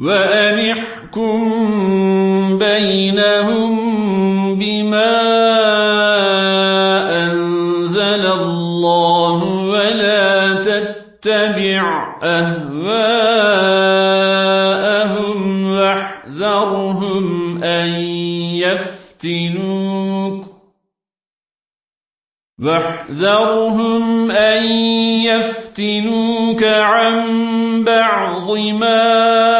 وأن احكم بينهم بما أنزل الله ولا تتبع أهواءهم واحذرهم أن يفتنوك واحذرهم أن يفتنوك عن بعض ما